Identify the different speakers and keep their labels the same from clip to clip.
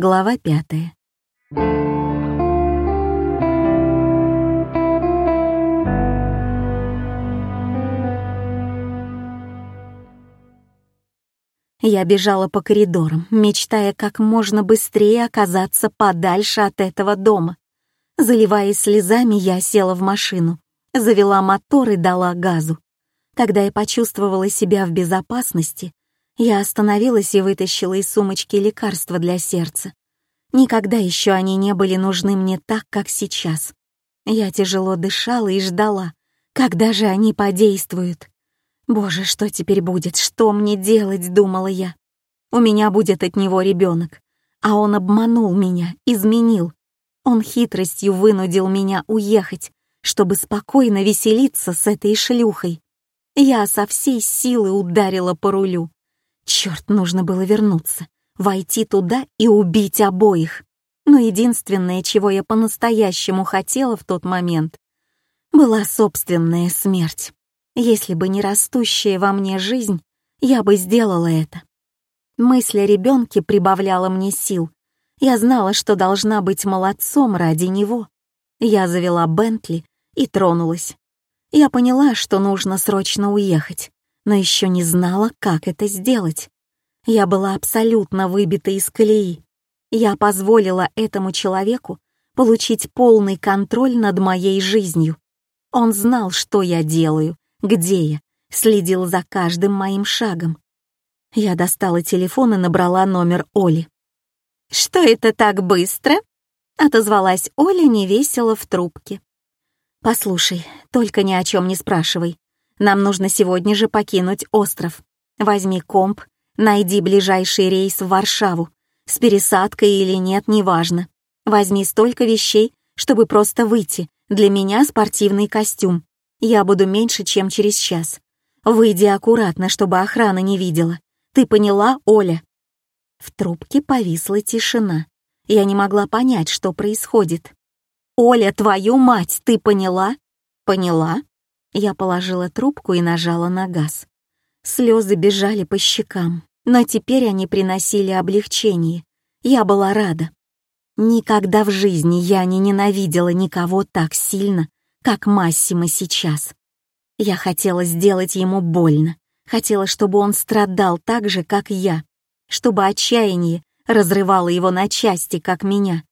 Speaker 1: Глава пятая. Я бежала по коридорам, мечтая как можно быстрее оказаться подальше от этого дома. Заливаясь слезами, я села в машину, завела мотор и дала газу. Когда я почувствовала себя в безопасности, я остановилась и вытащила из сумочки лекарства для сердца. Никогда еще они не были нужны мне так, как сейчас. Я тяжело дышала и ждала, когда же они подействуют. «Боже, что теперь будет? Что мне делать?» — думала я. «У меня будет от него ребенок, а он обманул меня, изменил. Он хитростью вынудил меня уехать, чтобы спокойно веселиться с этой шлюхой. Я со всей силы ударила по рулю. Черт, нужно было вернуться, войти туда и убить обоих. Но единственное, чего я по-настоящему хотела в тот момент, была собственная смерть. Если бы не растущая во мне жизнь, я бы сделала это. Мысль о ребенке прибавляла мне сил. Я знала, что должна быть молодцом ради него. Я завела Бентли и тронулась. Я поняла, что нужно срочно уехать, но еще не знала, как это сделать. Я была абсолютно выбита из колеи. Я позволила этому человеку получить полный контроль над моей жизнью. Он знал, что я делаю, где я, следил за каждым моим шагом. Я достала телефон и набрала номер Оли. «Что это так быстро?» — отозвалась Оля невесело в трубке. «Послушай, только ни о чем не спрашивай. Нам нужно сегодня же покинуть остров. Возьми комп, найди ближайший рейс в Варшаву. С пересадкой или нет, неважно. Возьми столько вещей, чтобы просто выйти. Для меня спортивный костюм. Я буду меньше, чем через час. Выйди аккуратно, чтобы охрана не видела. Ты поняла, Оля?» В трубке повисла тишина. Я не могла понять, что происходит. «Оля, твою мать, ты поняла?» «Поняла?» Я положила трубку и нажала на газ. Слезы бежали по щекам, но теперь они приносили облегчение. Я была рада. Никогда в жизни я не ненавидела никого так сильно, как Массимо сейчас. Я хотела сделать ему больно, хотела, чтобы он страдал так же, как я, чтобы отчаяние разрывало его на части, как меня.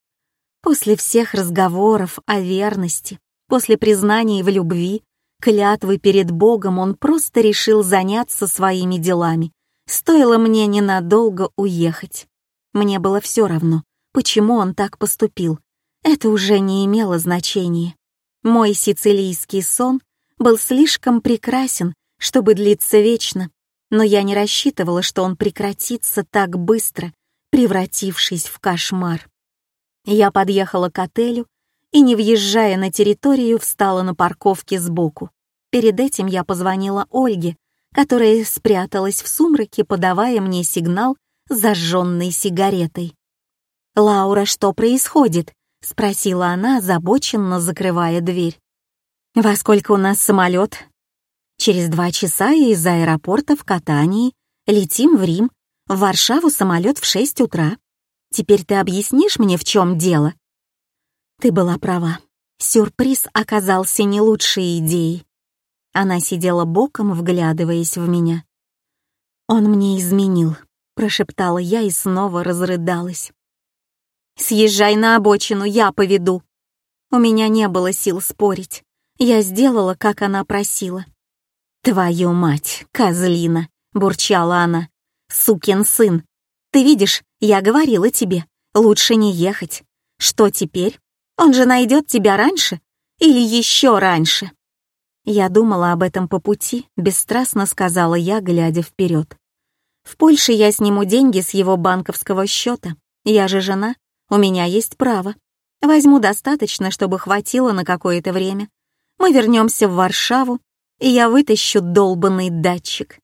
Speaker 1: После всех разговоров о верности, после признания в любви, клятвы перед Богом он просто решил заняться своими делами. Стоило мне ненадолго уехать. Мне было все равно, почему он так поступил. Это уже не имело значения. Мой сицилийский сон был слишком прекрасен, чтобы длиться вечно, но я не рассчитывала, что он прекратится так быстро, превратившись в кошмар. Я подъехала к отелю и, не въезжая на территорию, встала на парковке сбоку. Перед этим я позвонила Ольге, которая спряталась в сумраке, подавая мне сигнал зажженной сигаретой. «Лаура, что происходит?» — спросила она, озабоченно закрывая дверь. «Во сколько у нас самолет?» «Через два часа из аэропорта в Катании летим в Рим. В Варшаву самолет в шесть утра. Теперь ты объяснишь мне, в чем дело?» Ты была права. Сюрприз оказался не лучшей идеей. Она сидела боком, вглядываясь в меня. «Он мне изменил», — прошептала я и снова разрыдалась. Съезжай на обочину, я поведу». У меня не было сил спорить. Я сделала, как она просила. «Твою мать, козлина!» — бурчала она. «Сукин сын! Ты видишь, я говорила тебе, лучше не ехать. Что теперь? Он же найдет тебя раньше или еще раньше?» Я думала об этом по пути, бесстрастно сказала я, глядя вперед. В Польше я сниму деньги с его банковского счета. Я же жена, у меня есть право. Возьму достаточно, чтобы хватило на какое-то время. Мы вернемся в Варшаву, и я вытащу долбанный датчик.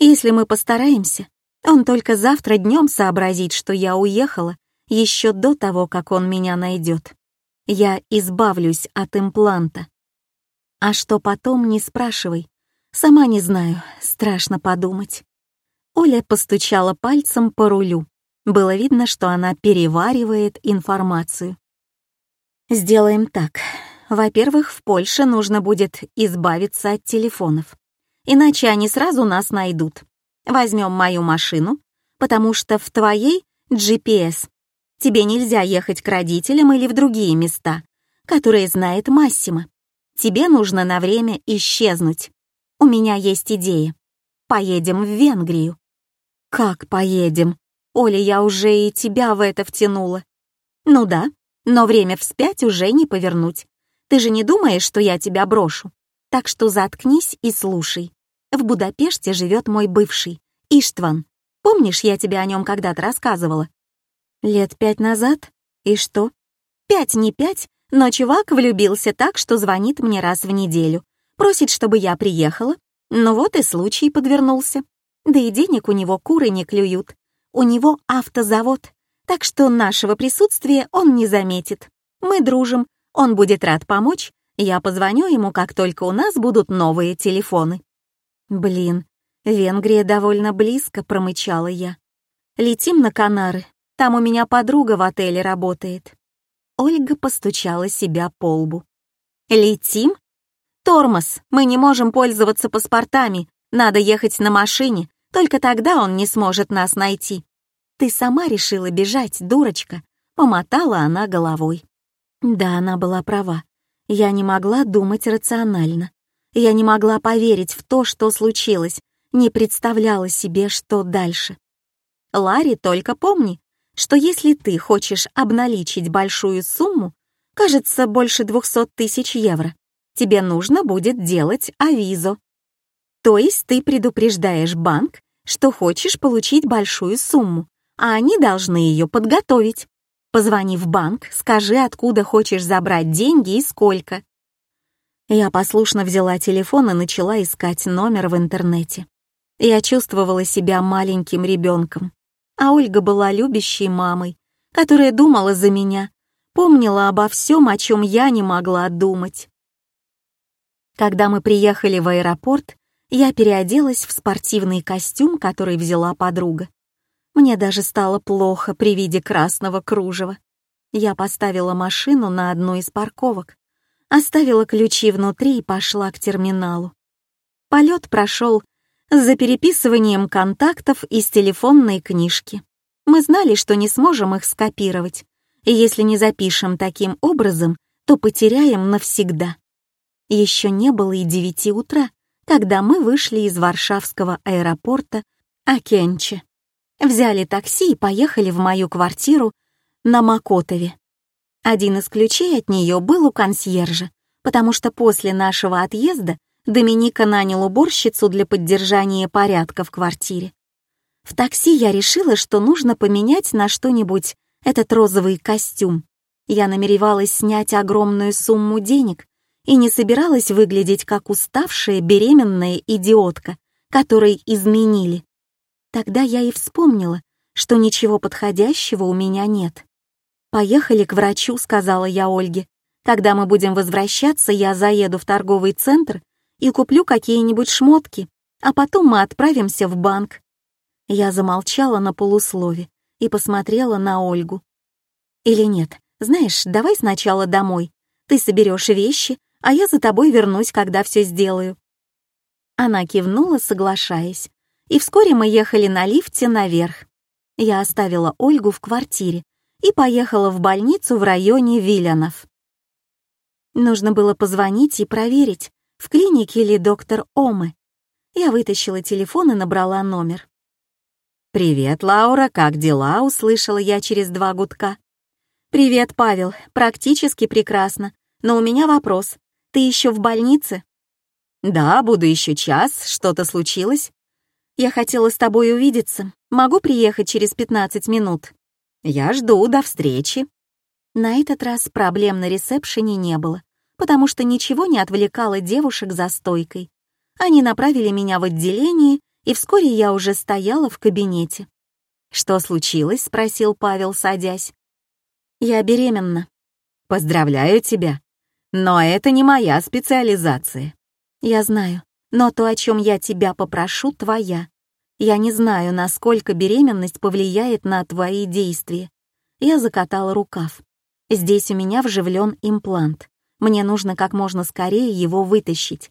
Speaker 1: Если мы постараемся, он только завтра днем сообразит, что я уехала еще до того, как он меня найдет. Я избавлюсь от импланта. А что потом, не спрашивай. Сама не знаю, страшно подумать. Оля постучала пальцем по рулю. Было видно, что она переваривает информацию. Сделаем так. Во-первых, в Польше нужно будет избавиться от телефонов. Иначе они сразу нас найдут. Возьмем мою машину, потому что в твоей GPS. Тебе нельзя ехать к родителям или в другие места, которые знает Массима. Тебе нужно на время исчезнуть. У меня есть идея. Поедем в Венгрию. Как поедем? Оля, я уже и тебя в это втянула. Ну да, но время вспять уже не повернуть. Ты же не думаешь, что я тебя брошу? Так что заткнись и слушай. В Будапеште живет мой бывший, Иштван. Помнишь, я тебе о нем когда-то рассказывала? Лет пять назад? И что? Пять не пять, но чувак влюбился так, что звонит мне раз в неделю. Просит, чтобы я приехала. Ну вот и случай подвернулся. Да и денег у него куры не клюют. У него автозавод, так что нашего присутствия он не заметит. Мы дружим, он будет рад помочь, я позвоню ему, как только у нас будут новые телефоны. Блин, Венгрия довольно близко, промычала я. Летим на Канары, там у меня подруга в отеле работает. Ольга постучала себя по лбу. Летим? Тормоз, мы не можем пользоваться паспортами, надо ехать на машине, только тогда он не сможет нас найти. Ты сама решила бежать, дурочка, помотала она головой. Да, она была права. Я не могла думать рационально. Я не могла поверить в то, что случилось, не представляла себе, что дальше. Ларри, только помни, что если ты хочешь обналичить большую сумму, кажется, больше 200 тысяч евро, тебе нужно будет делать авизо. То есть ты предупреждаешь банк, что хочешь получить большую сумму, а они должны ее подготовить. Позвони в банк, скажи, откуда хочешь забрать деньги и сколько. Я послушно взяла телефон и начала искать номер в интернете. Я чувствовала себя маленьким ребенком, а Ольга была любящей мамой, которая думала за меня, помнила обо всем, о чем я не могла думать. Когда мы приехали в аэропорт, я переоделась в спортивный костюм, который взяла подруга. Мне даже стало плохо при виде красного кружева. Я поставила машину на одну из парковок, оставила ключи внутри и пошла к терминалу. Полет прошел за переписыванием контактов из телефонной книжки. Мы знали, что не сможем их скопировать, и если не запишем таким образом, то потеряем навсегда. Еще не было и девяти утра, когда мы вышли из Варшавского аэропорта Акенче. Взяли такси и поехали в мою квартиру на Макотове. Один из ключей от нее был у консьержа, потому что после нашего отъезда Доминика нанял уборщицу для поддержания порядка в квартире. В такси я решила, что нужно поменять на что-нибудь этот розовый костюм. Я намеревалась снять огромную сумму денег и не собиралась выглядеть как уставшая беременная идиотка, которой изменили. Тогда я и вспомнила, что ничего подходящего у меня нет. «Поехали к врачу», — сказала я Ольге. «Когда мы будем возвращаться, я заеду в торговый центр и куплю какие-нибудь шмотки, а потом мы отправимся в банк». Я замолчала на полуслове и посмотрела на Ольгу. «Или нет, знаешь, давай сначала домой. Ты соберешь вещи, а я за тобой вернусь, когда все сделаю». Она кивнула, соглашаясь, и вскоре мы ехали на лифте наверх. Я оставила Ольгу в квартире и поехала в больницу в районе Виллянов. Нужно было позвонить и проверить, в клинике ли доктор Омы. Я вытащила телефон и набрала номер. «Привет, Лаура, как дела?» — услышала я через два гудка. «Привет, Павел, практически прекрасно, но у меня вопрос. Ты еще в больнице?» «Да, буду еще час. Что-то случилось?» Я хотела с тобой увидеться. Могу приехать через 15 минут? Я жду, до встречи. На этот раз проблем на ресепшене не было, потому что ничего не отвлекало девушек за стойкой. Они направили меня в отделение, и вскоре я уже стояла в кабинете. «Что случилось?» — спросил Павел, садясь. «Я беременна». «Поздравляю тебя. Но это не моя специализация». «Я знаю но то, о чем я тебя попрошу, твоя. Я не знаю, насколько беременность повлияет на твои действия. Я закатала рукав. Здесь у меня вживлен имплант. Мне нужно как можно скорее его вытащить.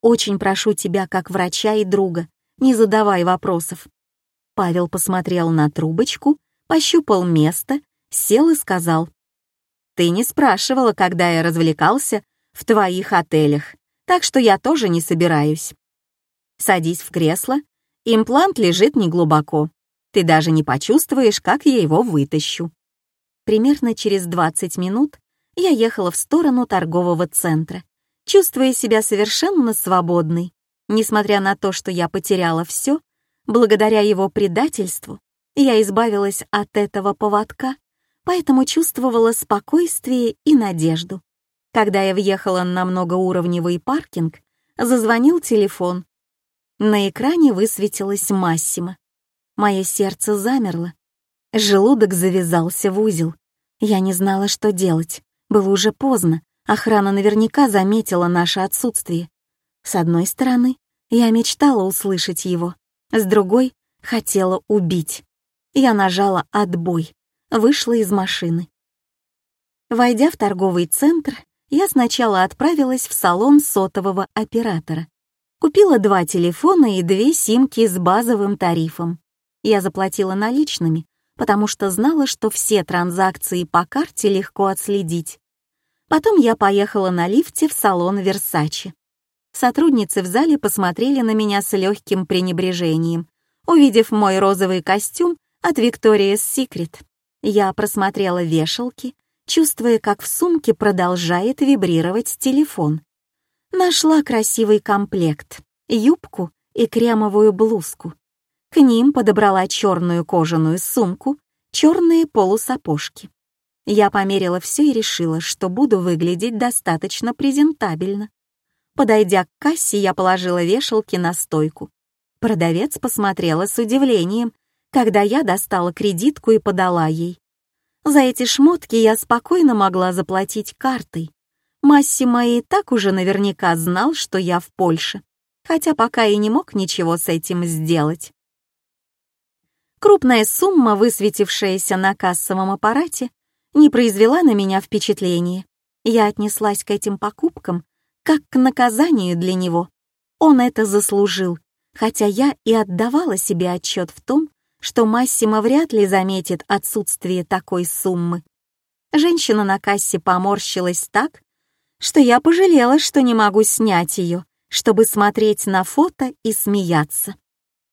Speaker 1: Очень прошу тебя, как врача и друга, не задавай вопросов. Павел посмотрел на трубочку, пощупал место, сел и сказал. Ты не спрашивала, когда я развлекался в твоих отелях, так что я тоже не собираюсь. Садись в кресло Имплант лежит неглубоко. Ты даже не почувствуешь, как я его вытащу. Примерно через 20 минут я ехала в сторону торгового центра, чувствуя себя совершенно свободной. Несмотря на то, что я потеряла все, благодаря его предательству, я избавилась от этого поводка, поэтому чувствовала спокойствие и надежду. Когда я въехала на многоуровневый паркинг, зазвонил телефон, на экране высветилась Массима. Мое сердце замерло. Желудок завязался в узел. Я не знала, что делать. Было уже поздно. Охрана наверняка заметила наше отсутствие. С одной стороны, я мечтала услышать его. С другой — хотела убить. Я нажала «отбой», вышла из машины. Войдя в торговый центр, я сначала отправилась в салон сотового оператора. Купила два телефона и две симки с базовым тарифом. Я заплатила наличными, потому что знала, что все транзакции по карте легко отследить. Потом я поехала на лифте в салон Версачи. Сотрудницы в зале посмотрели на меня с легким пренебрежением, увидев мой розовый костюм от Victoria's Secret. Я просмотрела вешалки, чувствуя, как в сумке продолжает вибрировать телефон. Нашла красивый комплект, юбку и кремовую блузку. К ним подобрала черную кожаную сумку, черные полусапожки. Я померила все и решила, что буду выглядеть достаточно презентабельно. Подойдя к кассе, я положила вешалки на стойку. Продавец посмотрела с удивлением, когда я достала кредитку и подала ей. За эти шмотки я спокойно могла заплатить картой. Массимо и так уже наверняка знал, что я в Польше, хотя пока и не мог ничего с этим сделать. Крупная сумма, высветившаяся на кассовом аппарате, не произвела на меня впечатления. Я отнеслась к этим покупкам как к наказанию для него. Он это заслужил, хотя я и отдавала себе отчет в том, что Массимо вряд ли заметит отсутствие такой суммы. Женщина на кассе поморщилась так, что я пожалела, что не могу снять ее, чтобы смотреть на фото и смеяться.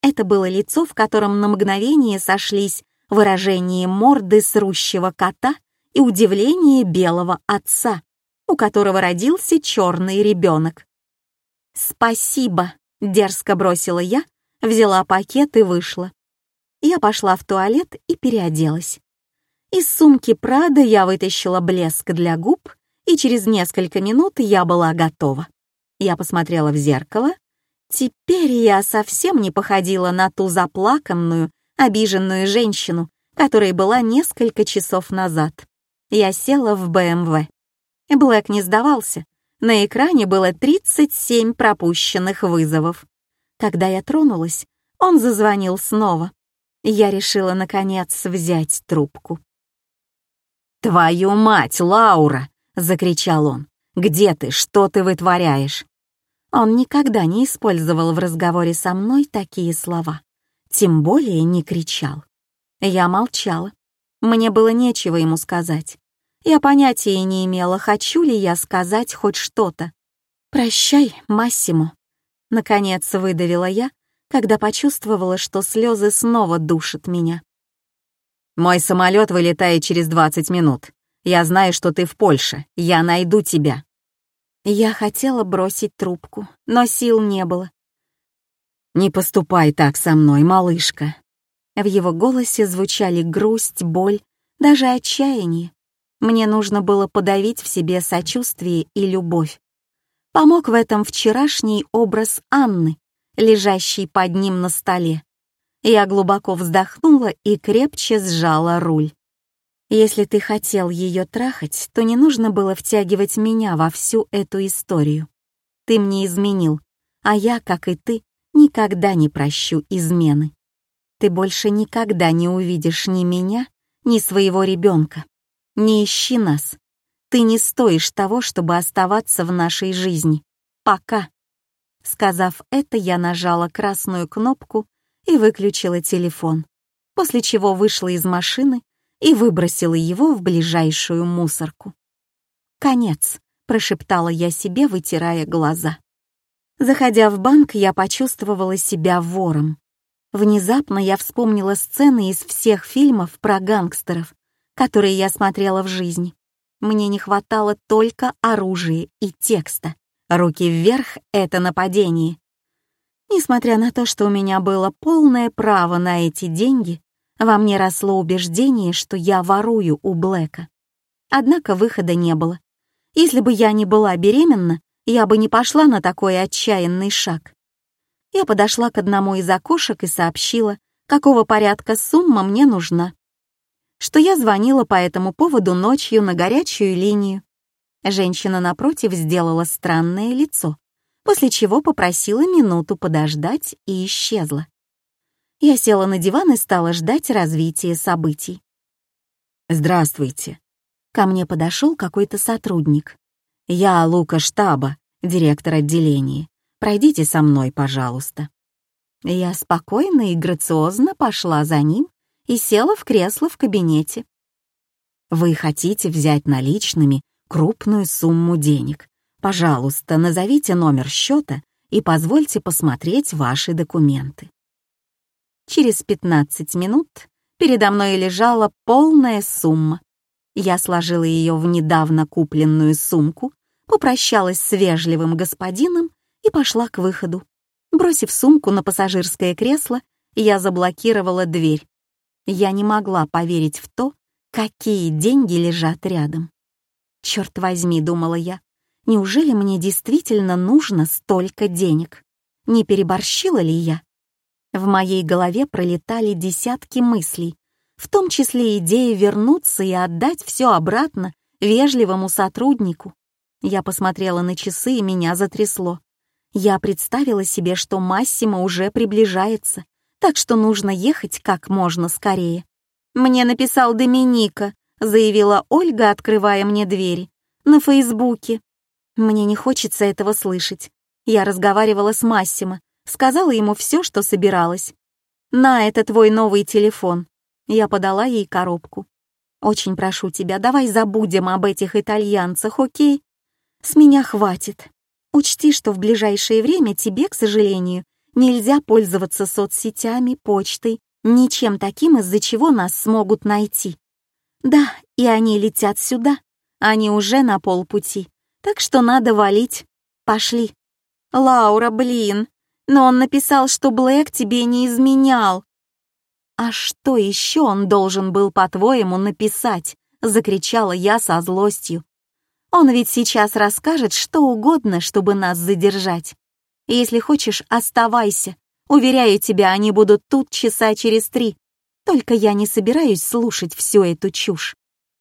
Speaker 1: Это было лицо, в котором на мгновение сошлись выражение морды срущего кота и удивление белого отца, у которого родился черный ребенок. «Спасибо», — дерзко бросила я, взяла пакет и вышла. Я пошла в туалет и переоделась. Из сумки Прада я вытащила блеск для губ и через несколько минут я была готова. Я посмотрела в зеркало. Теперь я совсем не походила на ту заплаканную, обиженную женщину, которой была несколько часов назад. Я села в БМВ. Блэк не сдавался. На экране было 37 пропущенных вызовов. Когда я тронулась, он зазвонил снова. Я решила, наконец, взять трубку. «Твою мать, Лаура!» — закричал он. «Где ты? Что ты вытворяешь?» Он никогда не использовал в разговоре со мной такие слова. Тем более не кричал. Я молчала. Мне было нечего ему сказать. Я понятия не имела, хочу ли я сказать хоть что-то. «Прощай, Массимо», — наконец выдавила я, когда почувствовала, что слезы снова душат меня.
Speaker 2: «Мой самолет вылетает через 20 минут. Я знаю, что ты в Польше. Я найду тебя».
Speaker 1: Я хотела бросить трубку, но сил не было.
Speaker 2: «Не поступай так со мной, малышка».
Speaker 1: В его голосе звучали грусть, боль, даже отчаяние. Мне нужно было подавить в себе сочувствие и любовь. Помог в этом вчерашний образ Анны, лежащий под ним на столе. Я глубоко вздохнула и крепче сжала руль. Если ты хотел ее трахать, то не нужно было втягивать меня во всю эту историю. Ты мне изменил, а я, как и ты, Никогда не прощу измены. Ты больше никогда не увидишь ни меня, ни своего ребенка. Не ищи нас. Ты не стоишь того, чтобы оставаться в нашей жизни. Пока. Сказав это, я нажала красную кнопку и выключила телефон, после чего вышла из машины и выбросила его в ближайшую мусорку. «Конец», — прошептала я себе, вытирая глаза. Заходя в банк, я почувствовала себя вором. Внезапно я вспомнила сцены из всех фильмов про гангстеров, которые я смотрела в жизни. Мне не хватало только оружия и текста. Руки вверх — это нападение. Несмотря на то, что у меня было полное право на эти деньги, во мне росло убеждение, что я ворую у Блэка. Однако выхода не было. Если бы я не была беременна, я бы не пошла на такой отчаянный шаг. Я подошла к одному из окошек и сообщила, какого порядка сумма мне нужна. Что я звонила по этому поводу ночью на горячую линию, Женщина напротив сделала странное лицо, после чего попросила минуту подождать и исчезла. Я села на диван и стала ждать развития событий.
Speaker 2: «Здравствуйте».
Speaker 1: Ко мне подошел какой-то сотрудник.
Speaker 2: «Я Лука штаба, директор отделения. Пройдите со мной, пожалуйста».
Speaker 1: Я спокойно и грациозно пошла за ним и села в кресло в кабинете.
Speaker 2: «Вы хотите взять наличными крупную сумму денег. Пожалуйста, назовите номер счета и позвольте посмотреть ваши документы.
Speaker 1: Через 15 минут передо мной лежала полная сумма. Я сложила ее в недавно купленную сумку, попрощалась с вежливым господином и пошла к выходу. Бросив сумку на пассажирское кресло, я заблокировала дверь. Я не могла поверить в то, какие деньги лежат рядом. Черт возьми, думала я, неужели мне действительно нужно столько денег? Не переборщила ли я? В моей голове пролетали десятки мыслей, в том числе идея вернуться и отдать все обратно вежливому сотруднику. Я посмотрела на часы, и меня затрясло. Я представила себе, что Массимо уже приближается, так что нужно ехать как можно скорее. Мне написал Доминика, — заявила Ольга, открывая мне двери. «На Фейсбуке». Мне не хочется этого слышать. Я разговаривала с Массимо, сказала ему все, что собиралась. «На, это твой новый телефон». Я подала ей коробку. «Очень прошу тебя, давай забудем об этих итальянцах, окей? С меня хватит. Учти, что в ближайшее время тебе, к сожалению, нельзя пользоваться соцсетями, почтой, ничем таким, из-за чего нас смогут найти. Да, и они летят сюда. Они уже на полпути. Так что надо валить. Пошли. Лаура, блин. Но он написал, что Блэк тебе не изменял. А что еще он должен был, по-твоему, написать? Закричала я со злостью. Он ведь сейчас расскажет что угодно, чтобы нас задержать. Если хочешь, оставайся. Уверяю тебя, они будут тут часа через три. Только я не собираюсь слушать всю эту чушь.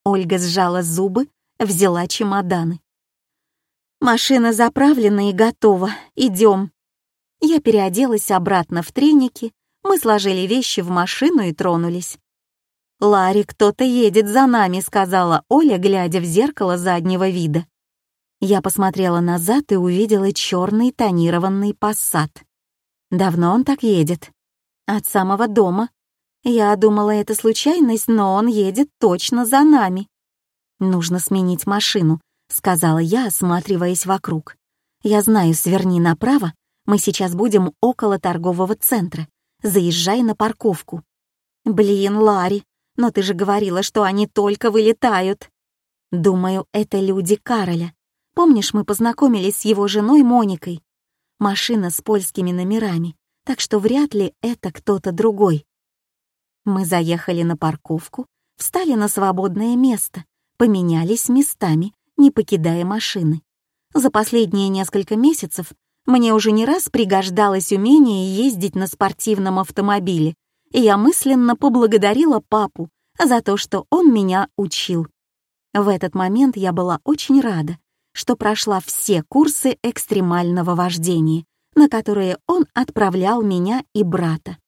Speaker 1: Ольга сжала зубы, взяла чемоданы. Машина заправлена и готова. Идем. Я переоделась обратно в треники, мы сложили вещи в машину и тронулись. «Ларри, кто-то едет за нами», — сказала Оля, глядя в зеркало заднего вида. Я посмотрела назад и увидела черный тонированный пассат. Давно он так едет? От самого дома. Я думала, это случайность, но он едет точно за нами. Нужно сменить машину, сказала я, осматриваясь вокруг. Я знаю, сверни направо, мы сейчас будем около торгового центра. Заезжай на парковку. Блин, Ларри, но ты же говорила, что они только вылетают. Думаю, это люди Кароля. Помнишь, мы познакомились с его женой Моникой? Машина с польскими номерами, так что вряд ли это кто-то другой. Мы заехали на парковку, встали на свободное место, поменялись местами, не покидая машины. За последние несколько месяцев мне уже не раз пригождалось умение ездить на спортивном автомобиле, и я мысленно поблагодарила папу за то, что он меня учил. В этот момент я была очень рада, что прошла все курсы экстремального вождения, на которые он отправлял меня и брата.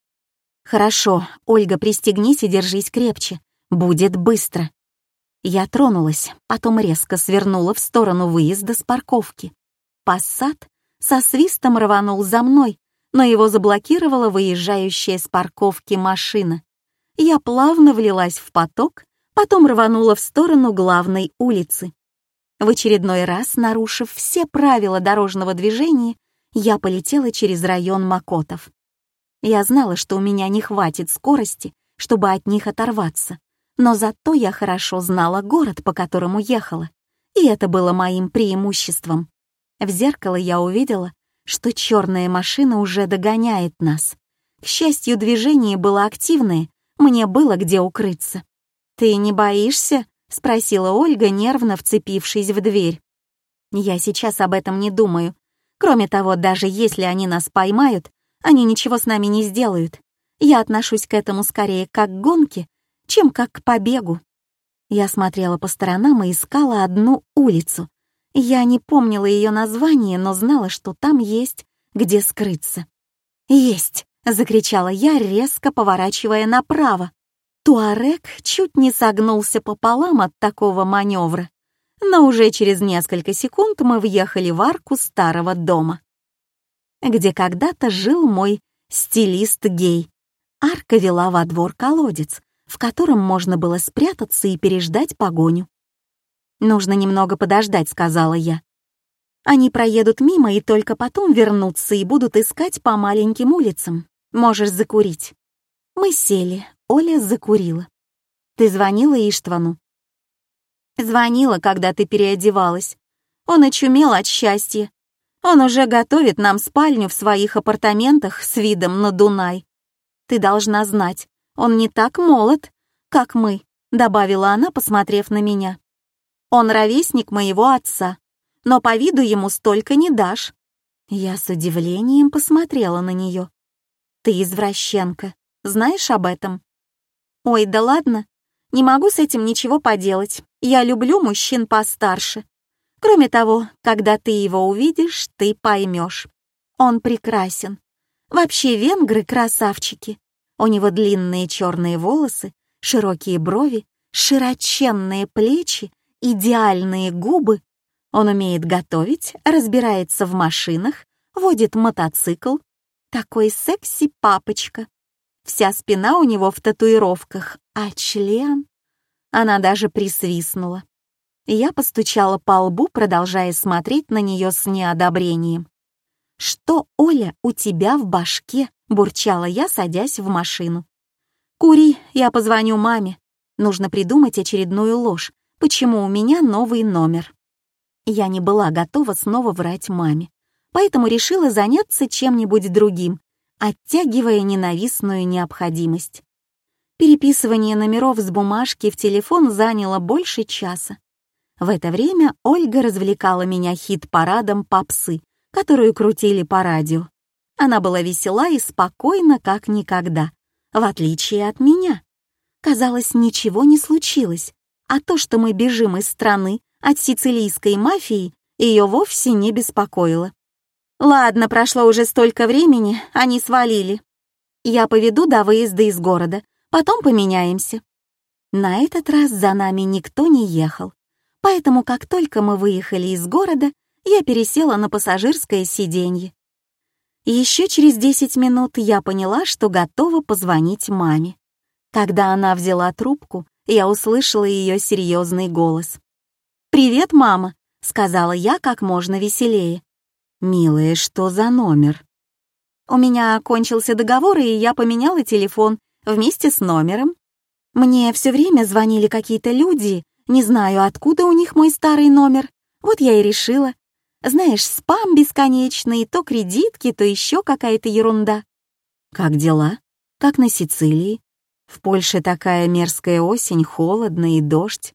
Speaker 1: «Хорошо, Ольга, пристегнись и держись крепче. Будет быстро». Я тронулась, потом резко свернула в сторону выезда с парковки. Пассат со свистом рванул за мной, но его заблокировала выезжающая с парковки машина. Я плавно влилась в поток, потом рванула в сторону главной улицы. В очередной раз, нарушив все правила дорожного движения, я полетела через район Макотов. Я знала, что у меня не хватит скорости, чтобы от них оторваться, но зато я хорошо знала город, по которому ехала, и это было моим преимуществом. В зеркало я увидела, что черная машина уже догоняет нас. К счастью, движение было активное, мне было где укрыться. «Ты не боишься?» — спросила Ольга, нервно вцепившись в дверь. «Я сейчас об этом не думаю. Кроме того, даже если они нас поймают, они ничего с нами не сделают. Я отношусь к этому скорее как к гонке, чем как к побегу». Я смотрела по сторонам и искала одну улицу. Я не помнила ее название, но знала, что там есть где скрыться. «Есть!» — закричала я, резко поворачивая направо. Туарек чуть не согнулся пополам от такого маневра, но уже через несколько секунд мы въехали в арку старого дома, где когда-то жил мой стилист-гей. Арка вела во двор колодец, в котором можно было спрятаться и переждать погоню. «Нужно немного подождать», — сказала я. «Они проедут мимо и только потом вернутся и будут искать по маленьким улицам. Можешь закурить». Мы сели, Оля закурила. «Ты звонила Иштвану?» «Звонила, когда ты переодевалась. Он очумел от счастья. Он уже готовит нам спальню в своих апартаментах с видом на Дунай. Ты должна знать, он не так молод, как мы», — добавила она, посмотрев на меня. «Он ровесник моего отца, но по виду ему столько не дашь». Я с удивлением посмотрела на нее. «Ты извращенка, знаешь об этом?» «Ой, да ладно. Не могу с этим ничего поделать. Я люблю мужчин постарше. Кроме того, когда ты его увидишь, ты поймешь. Он прекрасен. Вообще венгры красавчики. У него длинные черные волосы, широкие брови, широченные плечи, идеальные губы. Он умеет готовить, разбирается в машинах, водит мотоцикл. Такой секси-папочка. Вся спина у него в татуировках, а член... Она даже присвистнула. Я постучала по лбу, продолжая смотреть на нее с неодобрением. «Что, Оля, у тебя в башке?» — бурчала я, садясь в машину. «Кури, я позвоню маме. Нужно придумать очередную ложь. Почему у меня новый номер?» Я не была готова снова врать маме, поэтому решила заняться чем-нибудь другим, оттягивая ненавистную необходимость. Переписывание номеров с бумажки в телефон заняло больше часа. В это время Ольга развлекала меня хит-парадом попсы, которую крутили по радио. Она была весела и спокойна, как никогда, в отличие от меня. Казалось, ничего не случилось, а то, что мы бежим из страны от сицилийской мафии, ее вовсе не беспокоило. Ладно, прошло уже столько времени, они свалили. Я поведу до выезда из города, потом поменяемся. На этот раз за нами никто не ехал, поэтому как только мы выехали из города, я пересела на пассажирское сиденье. Еще через 10 минут я поняла, что готова позвонить маме. Когда она взяла трубку, я услышала ее серьезный голос. «Привет, мама», — сказала я как можно веселее. «Милая, что за номер?» «У меня кончился договор, и я поменяла телефон вместе с номером. Мне все время звонили какие-то люди, не знаю, откуда у них мой старый номер. Вот я и решила. Знаешь, спам бесконечный, то кредитки, то еще какая-то ерунда». «Как дела? Как на Сицилии? В Польше такая мерзкая осень, холодно и дождь».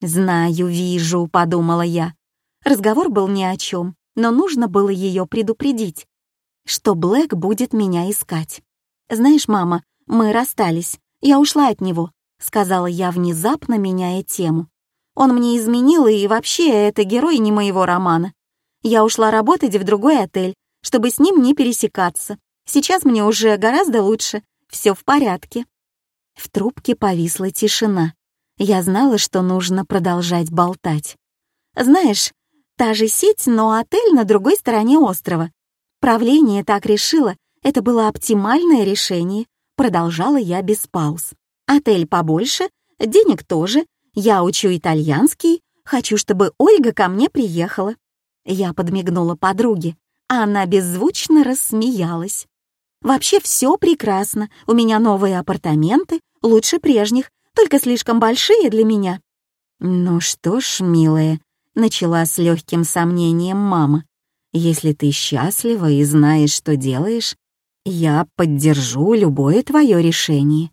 Speaker 1: «Знаю, вижу», — подумала я. Разговор был ни о чем но нужно было ее предупредить, что Блэк будет меня искать. «Знаешь, мама, мы расстались, я ушла от него», — сказала я, внезапно меняя тему. «Он мне изменил, и вообще это герой не моего романа. Я ушла работать в другой отель, чтобы с ним не пересекаться. Сейчас мне уже гораздо лучше, все в порядке».
Speaker 2: В трубке повисла тишина. Я знала, что нужно продолжать болтать.
Speaker 1: «Знаешь, та же сеть, но отель на другой стороне острова. Правление так решило, это было оптимальное решение, продолжала я без пауз. Отель побольше, денег тоже, я учу итальянский, хочу, чтобы Ольга ко мне приехала. Я подмигнула подруге, а она беззвучно рассмеялась. Вообще все прекрасно, у меня новые апартаменты, лучше прежних, только слишком большие для меня.
Speaker 2: Ну что ж, милая, начала с легким сомнением мама. Если ты счастлива и знаешь, что делаешь, я поддержу любое твое решение.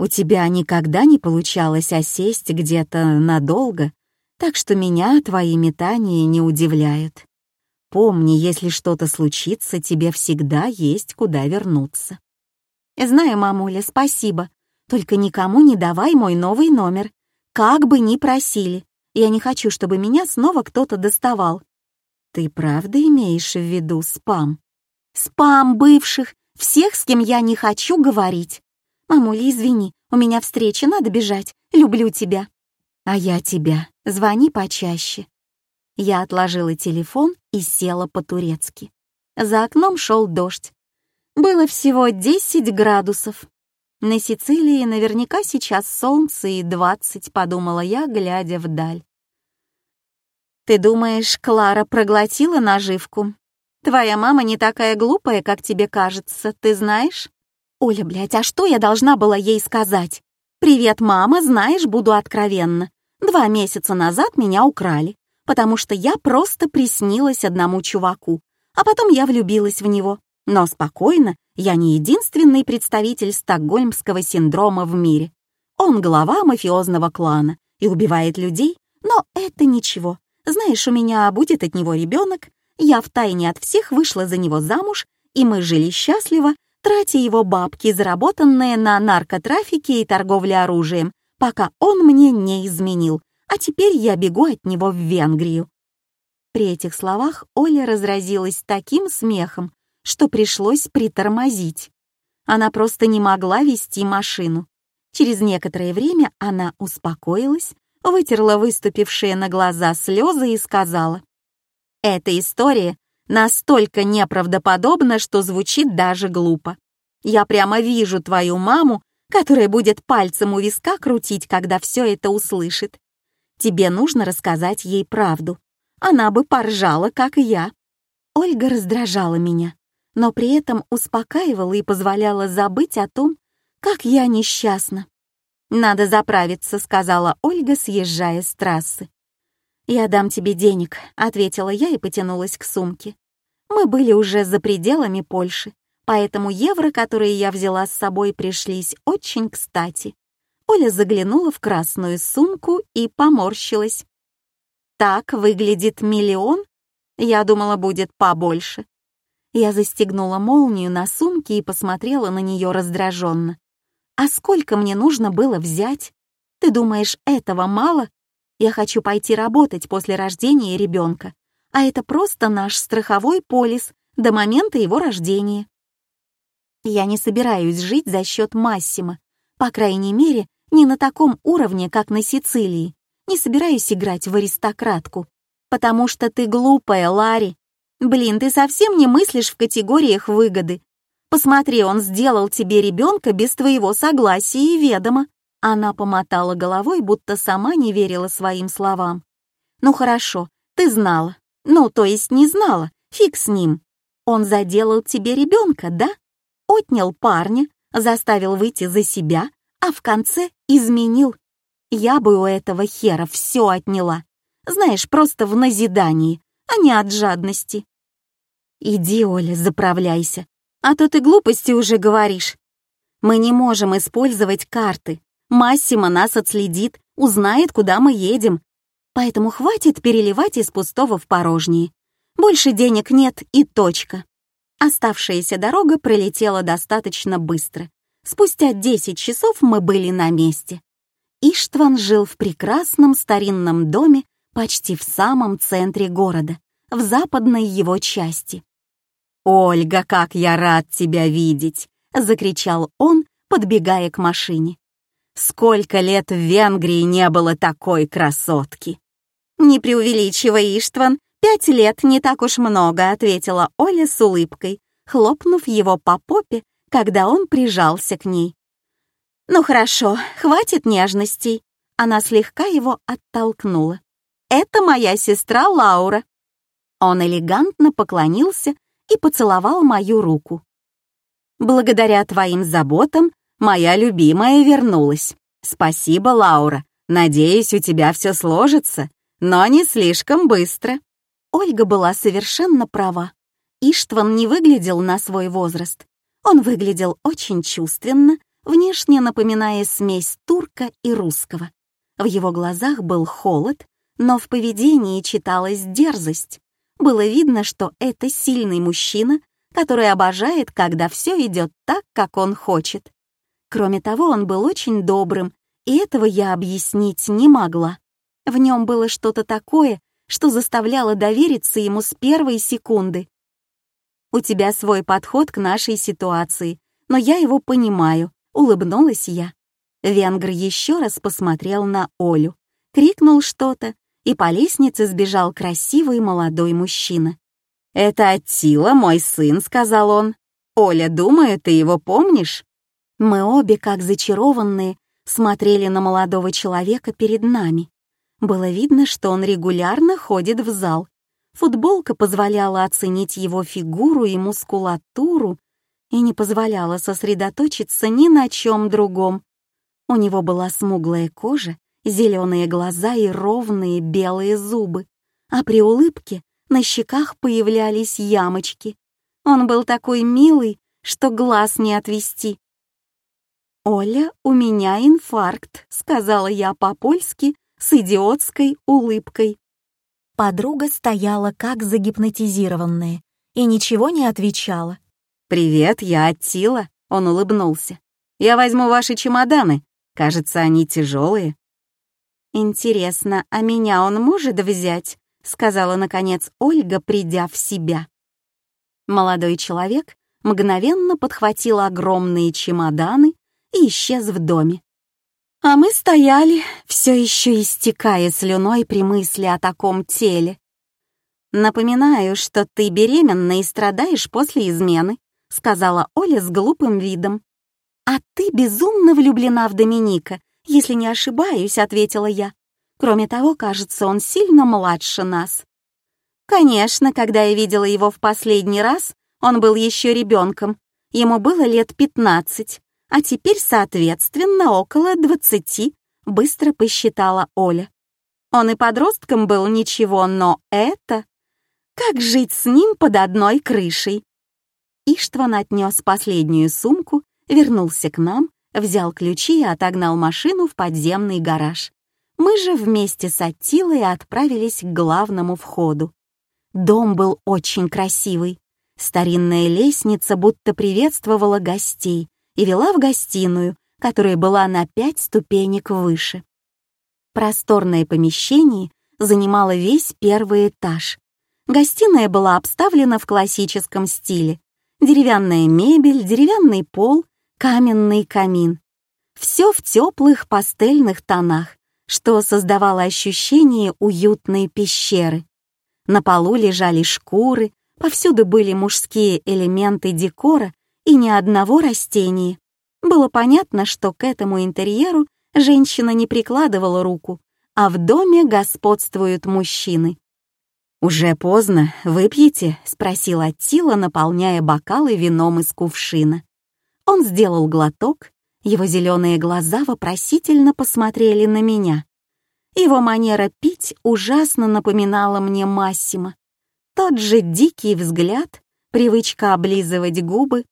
Speaker 2: У тебя никогда не получалось осесть где-то надолго, так что меня твои метания не удивляют. Помни, если что-то случится, тебе всегда есть куда вернуться.
Speaker 1: Знаю, мамуля, спасибо. Только никому не давай мой новый номер. Как бы ни просили. Я не хочу, чтобы меня снова кто-то доставал.
Speaker 2: Ты правда имеешь в виду спам?
Speaker 1: Спам бывших, всех, с кем я не хочу говорить. Мамуля, извини, у меня встреча, надо бежать. Люблю тебя.
Speaker 2: А я тебя. Звони почаще.
Speaker 1: Я отложила телефон и села по-турецки. За окном шел дождь. Было всего 10 градусов. На Сицилии наверняка сейчас солнце и 20, подумала я, глядя вдаль. Ты думаешь, Клара проглотила наживку? Твоя мама не такая глупая, как тебе кажется, ты знаешь? Оля, блядь, а что я должна была ей сказать? Привет, мама, знаешь, буду откровенна. Два месяца назад меня украли, потому что я просто приснилась одному чуваку, а потом я влюбилась в него. Но спокойно, я не единственный представитель стокгольмского синдрома в мире. Он глава мафиозного клана и убивает людей, но это ничего. Знаешь, у меня будет от него ребенок, я втайне от всех вышла за него замуж, и мы жили счастливо, тратя его бабки, заработанные на наркотрафике и торговле оружием, пока он мне не изменил, а теперь я бегу от него в Венгрию. При этих словах Оля разразилась таким смехом, что пришлось притормозить. Она просто не могла вести машину. Через некоторое время она успокоилась, вытерла выступившие на глаза слезы и сказала, «Эта история настолько неправдоподобна, что звучит даже глупо. Я прямо вижу твою маму, которая будет пальцем у виска крутить, когда все это услышит. Тебе нужно рассказать ей правду. Она бы поржала, как и я». Ольга раздражала меня, но при этом успокаивала и позволяла забыть о том, как я несчастна. «Надо заправиться», — сказала Ольга, съезжая с трассы. «Я дам тебе денег», — ответила я и потянулась к сумке. Мы были уже за пределами Польши, поэтому евро, которые я взяла с собой, пришлись очень кстати. Оля заглянула в красную сумку и поморщилась. «Так выглядит миллион? Я думала, будет побольше». Я застегнула молнию на сумке и посмотрела на нее раздраженно. А сколько мне нужно было взять? Ты думаешь, этого мало? Я хочу пойти работать после рождения ребенка, а это просто наш страховой полис до момента его рождения. Я не собираюсь жить за счет Массима, по крайней мере, не на таком уровне, как на Сицилии. Не собираюсь играть в аристократку, потому что ты глупая, Ларри. Блин, ты совсем не мыслишь в категориях выгоды. Посмотри, он сделал тебе ребенка без твоего согласия и ведома». Она помотала головой, будто сама не верила своим словам. «Ну хорошо, ты знала. Ну, то есть не знала. Фиг с ним. Он заделал тебе ребенка, да? Отнял парня, заставил выйти за себя, а в конце изменил. Я бы у этого хера все отняла. Знаешь, просто в назидании, а не от жадности. Иди, Оля, заправляйся. А то ты глупости уже говоришь. Мы не можем использовать карты. Массимо нас отследит, узнает, куда мы едем. Поэтому хватит переливать из пустого в порожнее. Больше денег нет и точка. Оставшаяся дорога пролетела достаточно быстро. Спустя 10 часов мы были на месте. Иштван жил в прекрасном старинном доме почти в самом центре города, в западной его части. «Ольга, как я рад тебя видеть!» — закричал он, подбегая к машине. «Сколько лет в Венгрии не было такой красотки!» «Не преувеличивай, Иштван, пять лет не так уж много», — ответила Оля с улыбкой, хлопнув его по попе, когда он прижался к ней. «Ну хорошо, хватит нежностей». Она слегка его оттолкнула. «Это моя сестра Лаура». Он элегантно поклонился и поцеловал мою руку. «Благодаря твоим заботам моя любимая вернулась. Спасибо, Лаура. Надеюсь, у тебя все сложится, но не слишком быстро». Ольга была совершенно права. Иштван не выглядел на свой возраст. Он выглядел очень чувственно, внешне напоминая смесь турка и русского. В его глазах был холод, но в поведении читалась дерзость. Было видно, что это сильный мужчина, который обожает, когда все идет так, как он хочет. Кроме того, он был очень добрым, и этого я объяснить не могла. В нем было что-то такое, что заставляло довериться ему с первой секунды. «У тебя свой подход к нашей ситуации, но я его понимаю», — улыбнулась я. Венгр еще раз посмотрел на Олю, крикнул что-то, и по лестнице сбежал красивый молодой мужчина. «Это Аттила, мой сын», — сказал он. «Оля, думаю, ты его помнишь?» Мы обе, как зачарованные, смотрели на молодого человека перед нами. Было видно, что он регулярно ходит в зал. Футболка позволяла оценить его фигуру и мускулатуру и не позволяла сосредоточиться ни на чем другом. У него была смуглая кожа, зеленые глаза и ровные белые зубы, а при улыбке на щеках появлялись ямочки. Он был такой милый, что глаз не отвести. «Оля, у меня инфаркт», — сказала я по-польски с идиотской улыбкой. Подруга стояла как загипнотизированная и ничего не отвечала. «Привет, я Аттила», — он улыбнулся. «Я возьму ваши чемоданы. Кажется, они тяжелые». «Интересно, а меня он может взять?» — сказала, наконец, Ольга, придя в себя. Молодой человек мгновенно подхватил огромные чемоданы и исчез в доме. А мы стояли, все еще истекая слюной при мысли о таком теле. «Напоминаю, что ты беременна и страдаешь после измены», — сказала Оля с глупым видом. «А ты безумно влюблена в Доминика «Если не ошибаюсь», — ответила я. «Кроме того, кажется, он сильно младше нас». Конечно, когда я видела его в последний раз, он был еще ребенком. Ему было лет пятнадцать, а теперь, соответственно, около двадцати, быстро посчитала Оля. Он и подростком был ничего, но это... Как жить с ним под одной крышей? Иштван отнес последнюю сумку, вернулся к нам взял ключи и отогнал машину в подземный гараж. Мы же вместе с Аттилой отправились к главному входу. Дом был очень красивый. Старинная лестница будто приветствовала гостей и вела в гостиную, которая была на пять ступенек выше. Просторное помещение занимало весь первый этаж. Гостиная была обставлена в классическом стиле. Деревянная мебель, деревянный пол каменный камин. Все в теплых пастельных тонах, что создавало ощущение уютной пещеры. На полу лежали шкуры, повсюду были мужские элементы декора и ни одного растения. Было понятно, что к этому интерьеру женщина не прикладывала руку, а в доме господствуют мужчины. «Уже поздно, выпьете?» — спросила Аттила, наполняя бокалы вином из кувшина. Он сделал глоток, его зеленые глаза вопросительно посмотрели на меня. Его манера пить ужасно напоминала мне Массима. Тот же дикий взгляд, привычка облизывать губы.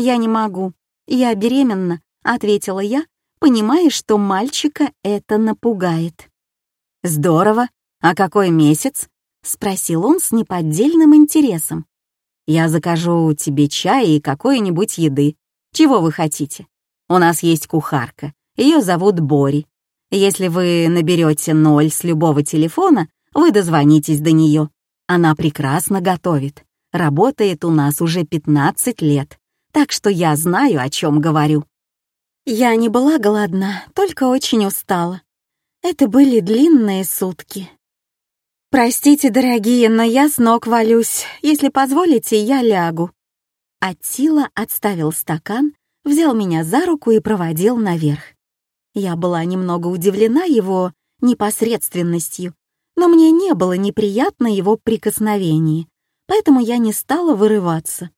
Speaker 1: «Я не могу, я беременна», — ответила я, понимая, что мальчика это напугает. «Здорово. А какой месяц?» — спросил он с неподдельным интересом. «Я закажу тебе чай и какой-нибудь еды. Чего вы хотите? У нас есть кухарка. Ее зовут Бори. Если вы наберете ноль с любого телефона, вы дозвонитесь до нее. Она прекрасно готовит.
Speaker 2: работает у нас уже 15 лет, так что я знаю, о чем говорю».
Speaker 1: Я не была голодна, только очень устала. Это были длинные сутки. «Простите, дорогие, но я с ног валюсь. Если позволите, я лягу». Аттила отставил стакан, взял меня за руку и проводил наверх. Я была немного удивлена его непосредственностью, но мне не было неприятно его прикосновение, поэтому я не стала вырываться.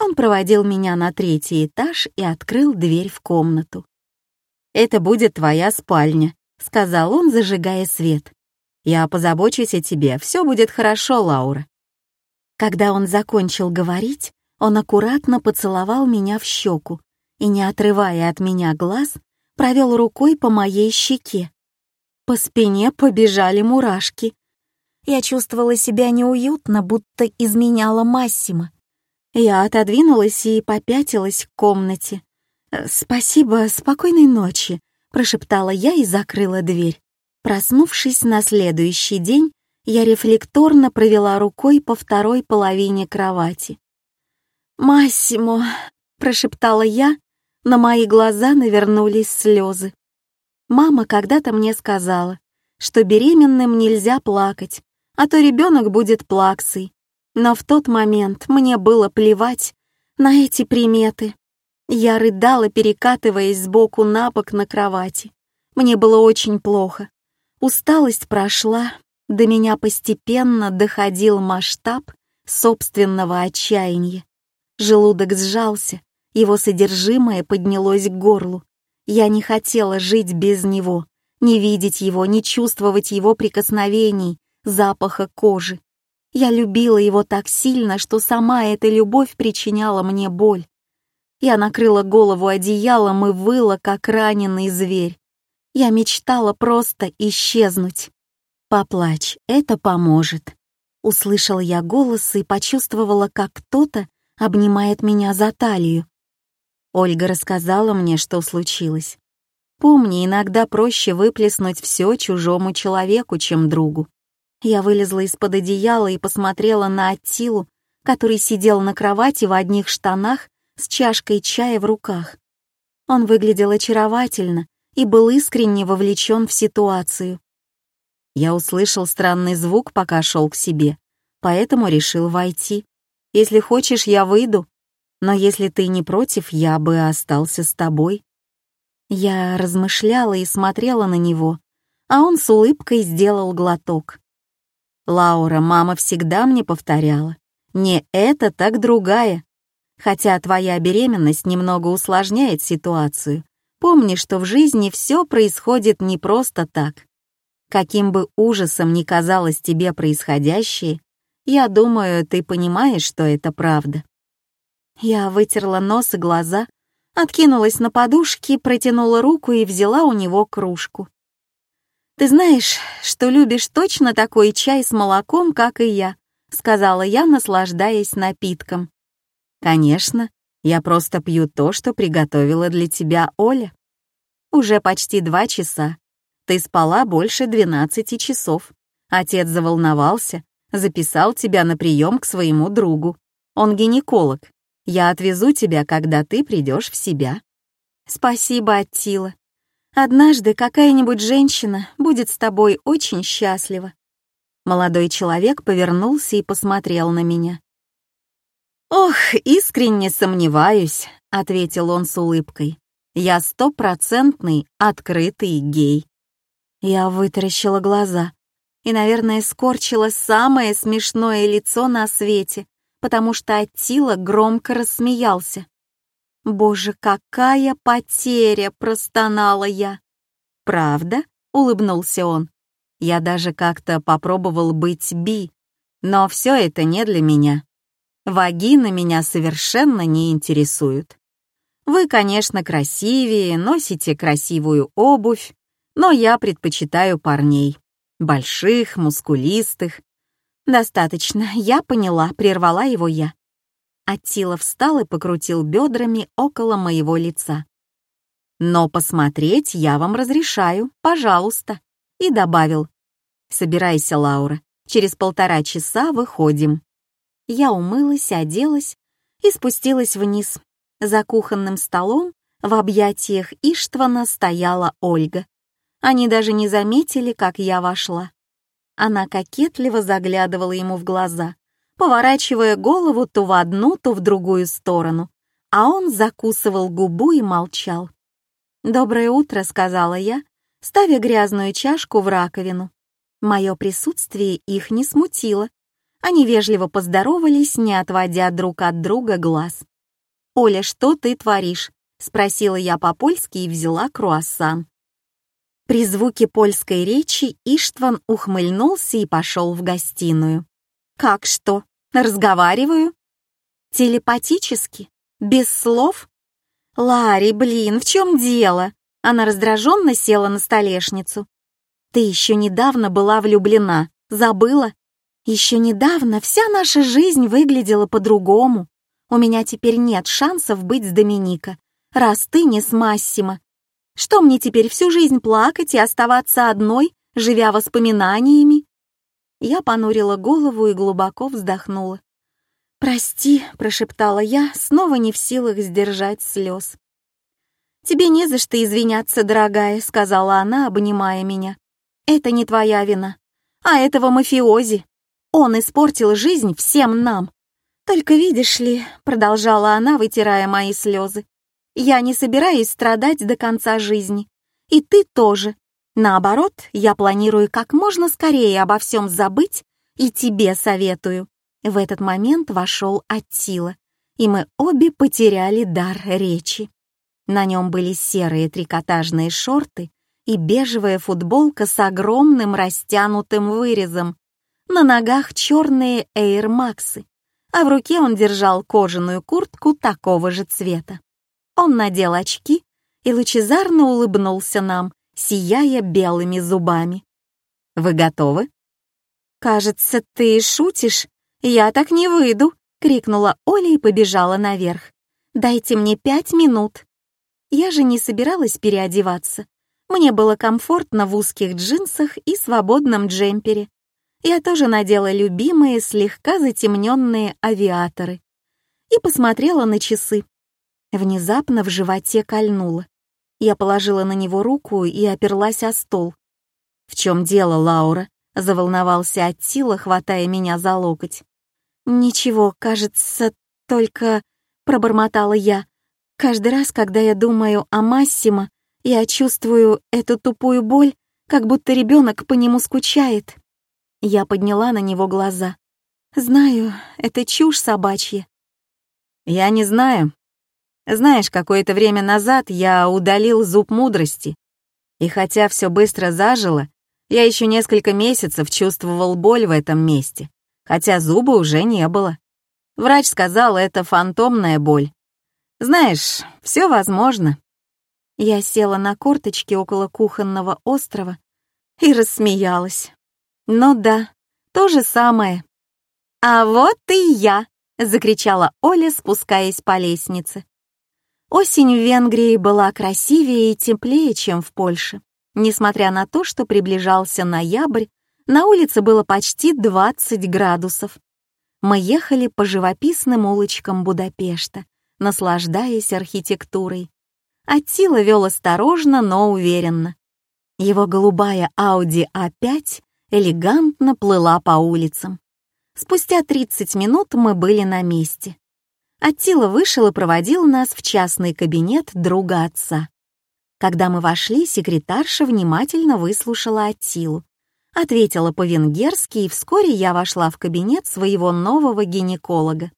Speaker 1: Он проводил меня на третий этаж и открыл дверь в комнату.
Speaker 2: «Это будет твоя спальня», — сказал он, зажигая свет. «Я позабочусь о тебе, все будет хорошо, Лаура».
Speaker 1: Когда он закончил говорить, он аккуратно поцеловал меня в щеку и, не отрывая от меня глаз, провел рукой по моей щеке. По спине побежали мурашки. Я чувствовала себя неуютно, будто изменяла Массима. Я отодвинулась и попятилась к комнате. «Э, «Спасибо, спокойной ночи», — прошептала я и закрыла дверь. Проснувшись на следующий день, я рефлекторно провела рукой по второй половине кровати. «Массимо», — прошептала я, на мои глаза навернулись слезы. Мама когда-то мне сказала, что беременным нельзя плакать, а то ребенок будет плаксой. Но в тот момент мне было плевать на эти приметы. Я рыдала, перекатываясь сбоку на бок на кровати. Мне было очень плохо. Усталость прошла, до меня постепенно доходил масштаб собственного отчаяния. Желудок сжался, его содержимое поднялось к горлу. Я не хотела жить без него, не видеть его, не чувствовать его прикосновений, запаха кожи. Я любила его так сильно, что сама эта любовь причиняла мне боль. Я накрыла голову одеялом и выла, как раненый зверь. Я мечтала просто исчезнуть. «Поплачь, это поможет». Услышала я голос и почувствовала, как кто-то обнимает меня за талию. Ольга рассказала мне, что случилось. Помни, иногда проще выплеснуть все чужому человеку, чем другу. Я вылезла из-под одеяла и посмотрела на Аттилу, который сидел на кровати в одних штанах с чашкой чая в руках. Он выглядел очаровательно и был искренне вовлечен в ситуацию. Я услышал странный звук, пока шел к себе, поэтому решил войти. Если хочешь, я выйду, но если ты не против, я бы остался с тобой. Я размышляла и смотрела на него, а он с улыбкой сделал глоток. Лаура, мама всегда мне повторяла. Не это, так другая. Хотя твоя беременность немного усложняет ситуацию. Помни, что в жизни все происходит не просто так. Каким бы ужасом ни казалось тебе происходящее, я думаю, ты понимаешь, что это правда. Я вытерла нос и глаза, откинулась на подушки, протянула руку и взяла у него кружку. «Ты знаешь, что любишь точно такой чай с молоком, как и я», — сказала я, наслаждаясь напитком. «Конечно, я просто пью то, что приготовила для тебя Оля. Уже почти два часа. Ты спала больше двенадцати часов. Отец заволновался, записал тебя на прием к своему другу. Он гинеколог. Я отвезу тебя, когда ты придешь в себя». «Спасибо, Аттила. Однажды какая-нибудь женщина будет с тобой очень счастлива». Молодой человек повернулся и посмотрел на меня. «Ох, искренне сомневаюсь», — ответил он с улыбкой. «Я стопроцентный открытый гей». Я вытаращила глаза и, наверное, скорчила самое смешное лицо на свете, потому что Аттила громко рассмеялся. «Боже, какая потеря!» — простонала я. «Правда?» — улыбнулся он. «Я даже как-то попробовал быть би, но все это не для меня. Вагины меня совершенно не интересуют. Вы, конечно, красивее, носите красивую обувь, но я предпочитаю парней. Больших, мускулистых. Достаточно, я поняла, прервала его я. Аттила встал и покрутил бедрами около моего лица. «Но посмотреть я вам разрешаю, пожалуйста», и добавил. «Собирайся, Лаура, через полтора часа выходим». Я умылась, оделась и спустилась вниз. За кухонным столом в объятиях Иштвана стояла Ольга. Они даже не заметили, как я вошла. Она кокетливо заглядывала ему в глаза, поворачивая голову то в одну, то в другую сторону, а он закусывал губу и молчал. «Доброе утро», — сказала я, ставя грязную чашку в раковину. Мое присутствие их не смутило. Они вежливо поздоровались, не отводя друг от друга глаз. «Оля, что ты творишь?» — спросила я по-польски и взяла круассан. При звуке польской речи Иштван ухмыльнулся и пошел в гостиную. «Как что? Разговариваю?» «Телепатически? Без слов?» «Ларри, блин, в чем дело?» Она раздраженно села на столешницу. «Ты еще недавно была влюблена, забыла? Еще недавно вся наша жизнь выглядела по-другому. У меня теперь нет шансов быть с Доминика, раз ты не с Массимо. Что мне теперь всю жизнь плакать и оставаться одной, живя воспоминаниями?» Я понурила голову и глубоко вздохнула. «Прости», — прошептала я, снова не в силах сдержать слез. «Тебе не за что извиняться, дорогая», — сказала она, обнимая меня. «Это не твоя вина, а этого мафиози. Он испортил жизнь всем нам. Только видишь ли», — продолжала она, вытирая мои слезы, «я не собираюсь страдать до конца жизни. И ты тоже. Наоборот, я планирую как можно скорее обо всем забыть и тебе советую. В этот момент вошел Аттила, и мы обе потеряли дар речи. На нем были серые трикотажные шорты и бежевая футболка с огромным растянутым вырезом. На ногах черные эйрмаксы, а в руке он держал кожаную куртку такого же цвета. Он надел очки и лучезарно улыбнулся нам, сияя белыми зубами. «Вы готовы?» «Кажется, ты шутишь», «Я так не выйду!» — крикнула Оля и побежала наверх. «Дайте мне пять минут!» Я же не собиралась переодеваться. Мне было комфортно в узких джинсах и свободном джемпере. Я тоже надела любимые, слегка затемненные авиаторы и посмотрела на часы. Внезапно в животе кольнуло. Я положила на него руку и оперлась о стол. «В чем дело, Лаура?» — заволновался Аттила, хватая меня за локоть. «Ничего, кажется, только...» — пробормотала я. «Каждый раз, когда я думаю о Массимо, я чувствую эту тупую боль, как будто ребенок по нему скучает». Я подняла на него глаза. «Знаю, это чушь собачья». «Я не знаю. Знаешь, какое-то время назад я удалил зуб мудрости. И хотя все быстро зажило, я еще несколько месяцев чувствовал боль в этом месте хотя зуба уже не было. Врач сказал, это фантомная боль. Знаешь, все возможно. Я села на корточки около кухонного острова и рассмеялась. Ну да, то же самое. «А вот и я!» — закричала Оля, спускаясь по лестнице. Осень в Венгрии была красивее и теплее, чем в Польше. Несмотря на то, что приближался ноябрь, на улице было почти 20 градусов. Мы ехали по живописным улочкам Будапешта, наслаждаясь архитектурой. Аттила вел осторожно, но уверенно. Его голубая Audi A5 элегантно плыла по улицам. Спустя 30 минут мы были на месте. Аттила вышел и проводил нас в частный кабинет друга отца. Когда мы вошли, секретарша внимательно выслушала Аттилу, ответила по-венгерски, и вскоре я вошла в кабинет своего нового гинеколога.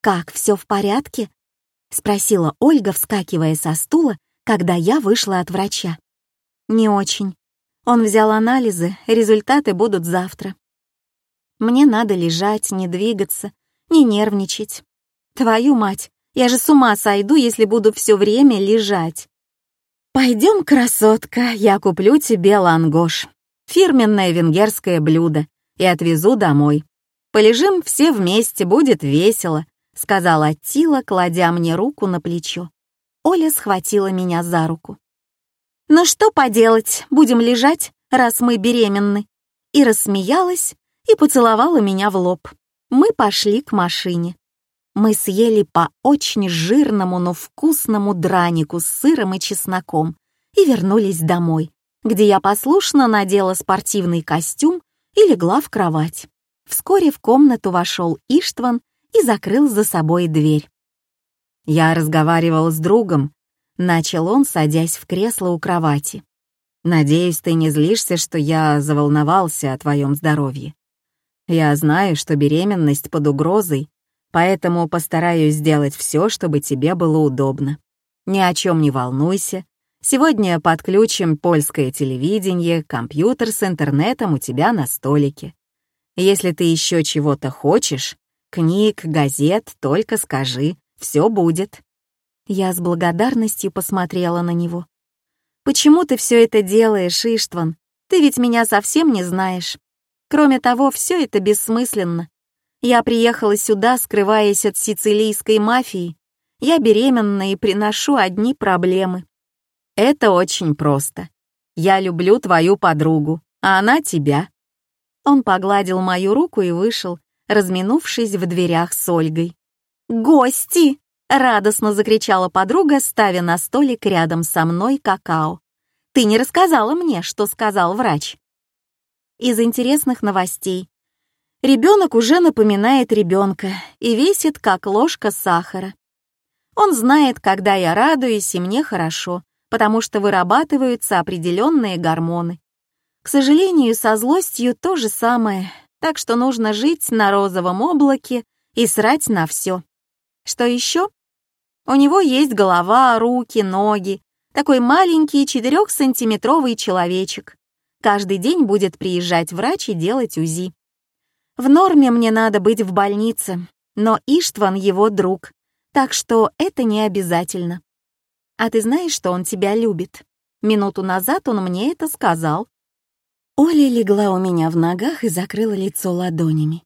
Speaker 1: «Как, все в порядке?» — спросила Ольга, вскакивая со стула, когда я вышла от врача. «Не очень. Он взял анализы, результаты будут завтра. Мне надо лежать, не двигаться, не нервничать. Твою мать, я же с ума сойду, если буду все время лежать. Пойдем, красотка, я куплю тебе лангош фирменное венгерское блюдо и отвезу домой. Полежим все вместе, будет весело», — сказала Тила, кладя мне руку на плечо. Оля схватила меня за руку. «Ну что поделать, будем лежать, раз мы беременны», и рассмеялась и поцеловала меня в лоб. Мы пошли к машине. Мы съели по очень жирному, но вкусному дранику с сыром и чесноком и вернулись домой, где я послушно надела спортивный костюм и легла в кровать. Вскоре в комнату вошел Иштван и закрыл за собой дверь.
Speaker 2: Я разговаривал с другом, начал он, садясь в кресло у кровати. Надеюсь, ты не злишься, что я заволновался о твоем здоровье. Я знаю, что беременность под угрозой, поэтому постараюсь сделать все, чтобы тебе было удобно. Ни о чем не волнуйся. Сегодня подключим польское телевидение, компьютер с интернетом у тебя на столике. Если ты еще чего-то хочешь, книг, газет, только скажи, все будет. Я с благодарностью посмотрела на него. «Почему ты все это делаешь, Иштван? Ты ведь меня совсем не знаешь. Кроме того, все это бессмысленно. Я приехала сюда, скрываясь от сицилийской мафии. Я беременна и приношу одни проблемы. Это очень просто. Я люблю твою подругу, а она тебя. Он погладил мою руку и вышел, разминувшись в дверях с Ольгой. «Гости!» — радостно закричала подруга, ставя на столик рядом со мной какао. «Ты не рассказала мне, что сказал врач» из интересных новостей. Ребенок уже напоминает ребенка и весит, как ложка сахара. Он знает, когда я радуюсь, и мне хорошо, потому что вырабатываются определенные гормоны. К сожалению, со злостью то же самое, так что нужно жить на розовом облаке и срать на все. Что еще? У него есть голова, руки, ноги, такой маленький четырехсантиметровый человечек. Каждый день будет приезжать врач и делать УЗИ. В норме мне надо быть в больнице, но Иштван его друг, так что это не обязательно. А ты знаешь, что он тебя любит? Минуту назад он мне это сказал. Оля легла у меня в ногах и закрыла лицо ладонями.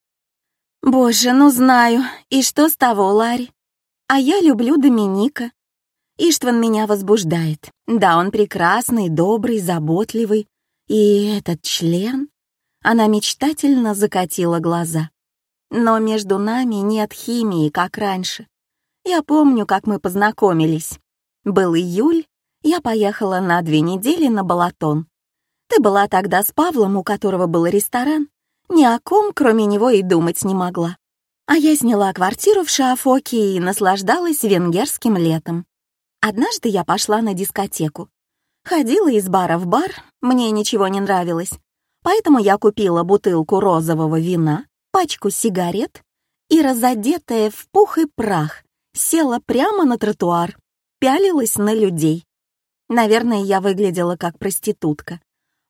Speaker 2: «Боже, ну знаю. И что с того, Ларри? А я люблю Доминика. Иштван меня возбуждает. Да, он прекрасный, добрый, заботливый, и этот член? Она мечтательно закатила глаза. Но между нами нет химии, как раньше. Я помню, как мы познакомились. Был июль, я поехала на две недели на Балатон. Ты была тогда с Павлом, у которого был ресторан. Ни о ком, кроме него, и думать не могла. А я сняла квартиру в Шафоке и наслаждалась венгерским летом. Однажды я пошла на дискотеку. Ходила из бара в бар, мне ничего не нравилось, поэтому я купила бутылку розового вина, пачку сигарет и, разодетая в пух и прах, села прямо на тротуар, пялилась на людей. Наверное, я выглядела как проститутка,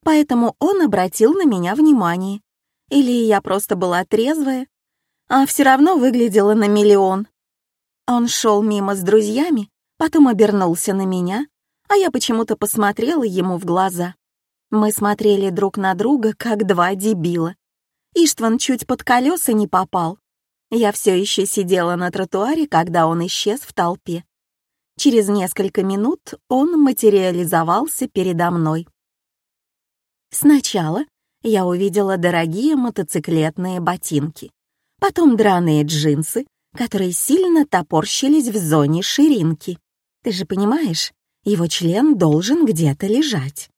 Speaker 2: поэтому он обратил на меня внимание. Или я просто была трезвая, а все равно выглядела на миллион. Он шел мимо с друзьями, потом обернулся на меня а я почему-то посмотрела ему в глаза. Мы смотрели друг на друга, как два дебила. Иштван чуть под колеса не попал. Я все еще сидела на тротуаре, когда он исчез в толпе. Через несколько минут он материализовался передо мной. Сначала я увидела дорогие мотоциклетные ботинки, потом драные джинсы, которые сильно топорщились в зоне ширинки. Ты же понимаешь, его член должен где-то лежать.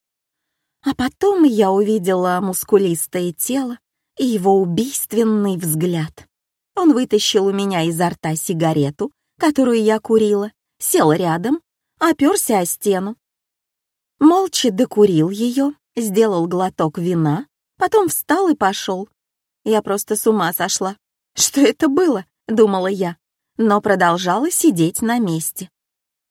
Speaker 2: А потом я увидела мускулистое тело и его убийственный взгляд. Он вытащил у меня изо рта сигарету, которую я курила, сел рядом, оперся о стену. Молча докурил ее, сделал глоток вина, потом встал и пошел. Я просто с ума сошла. Что это было, думала я, но продолжала сидеть на месте.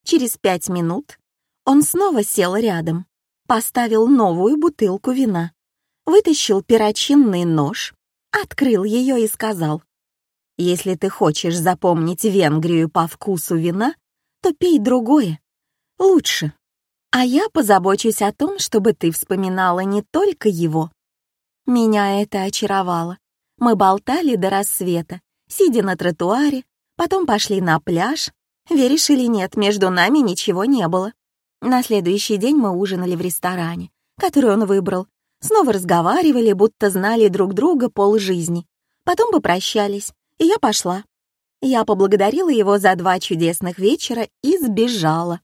Speaker 2: Через пять минут он снова сел рядом, поставил новую бутылку вина, вытащил перочинный нож, открыл ее и сказал, «Если ты хочешь запомнить Венгрию по вкусу вина, то пей другое, лучше. А я позабочусь о том, чтобы ты вспоминала не только его». Меня это очаровало. Мы болтали до рассвета, сидя на тротуаре, потом пошли на пляж. Веришь или нет, между нами ничего не было. На следующий день мы ужинали в ресторане, который он выбрал. Снова разговаривали, будто знали друг друга полжизни.
Speaker 1: Потом попрощались, и я пошла. Я поблагодарила его за два чудесных вечера и сбежала.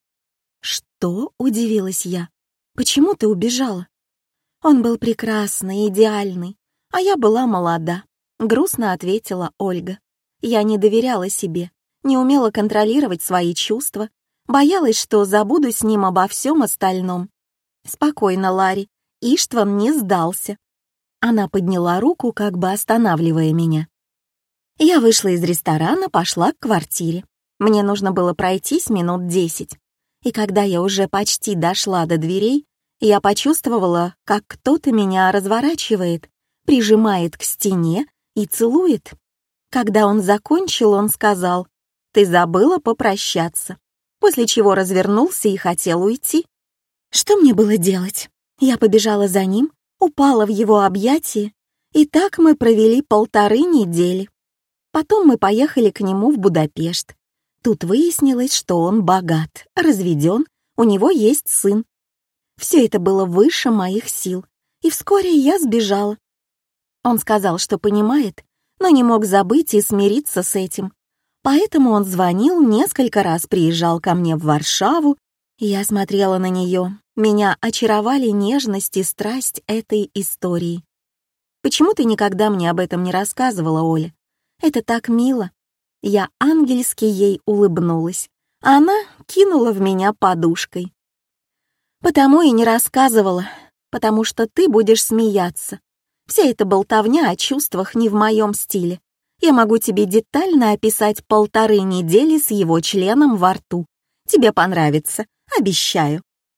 Speaker 1: «Что?» — удивилась я. «Почему ты убежала?» Он был прекрасный, идеальный, а я была молода, грустно ответила Ольга. Я не доверяла себе, не умела контролировать свои чувства, боялась, что забуду с ним обо всем остальном. Спокойно, Ларри, Иштван не сдался. Она подняла руку, как бы останавливая меня. Я вышла из ресторана, пошла к квартире. Мне нужно было пройтись минут десять. И когда я уже почти дошла до дверей, я почувствовала, как кто-то меня разворачивает, прижимает к стене и целует. Когда он закончил, он сказал, «Ты забыла попрощаться», после чего развернулся и хотел уйти. Что мне было делать? Я побежала за ним, упала в его объятия, и так мы провели полторы недели. Потом мы поехали к нему в Будапешт. Тут выяснилось, что он богат, разведен, у него есть сын. Все это было выше моих сил, и вскоре я сбежала. Он сказал, что понимает, но не мог забыть и смириться с этим. Поэтому он звонил, несколько раз приезжал ко мне в Варшаву, я смотрела на нее. Меня очаровали нежность и страсть этой истории. Почему ты никогда мне об этом не рассказывала, Оля? Это так мило. Я ангельски ей улыбнулась, она кинула в меня подушкой. Потому и не рассказывала, потому что ты будешь смеяться. Вся эта болтовня о чувствах не в моем стиле. Я могу тебе детально описать полторы недели с его членом во рту. Тебе понравится, обещаю.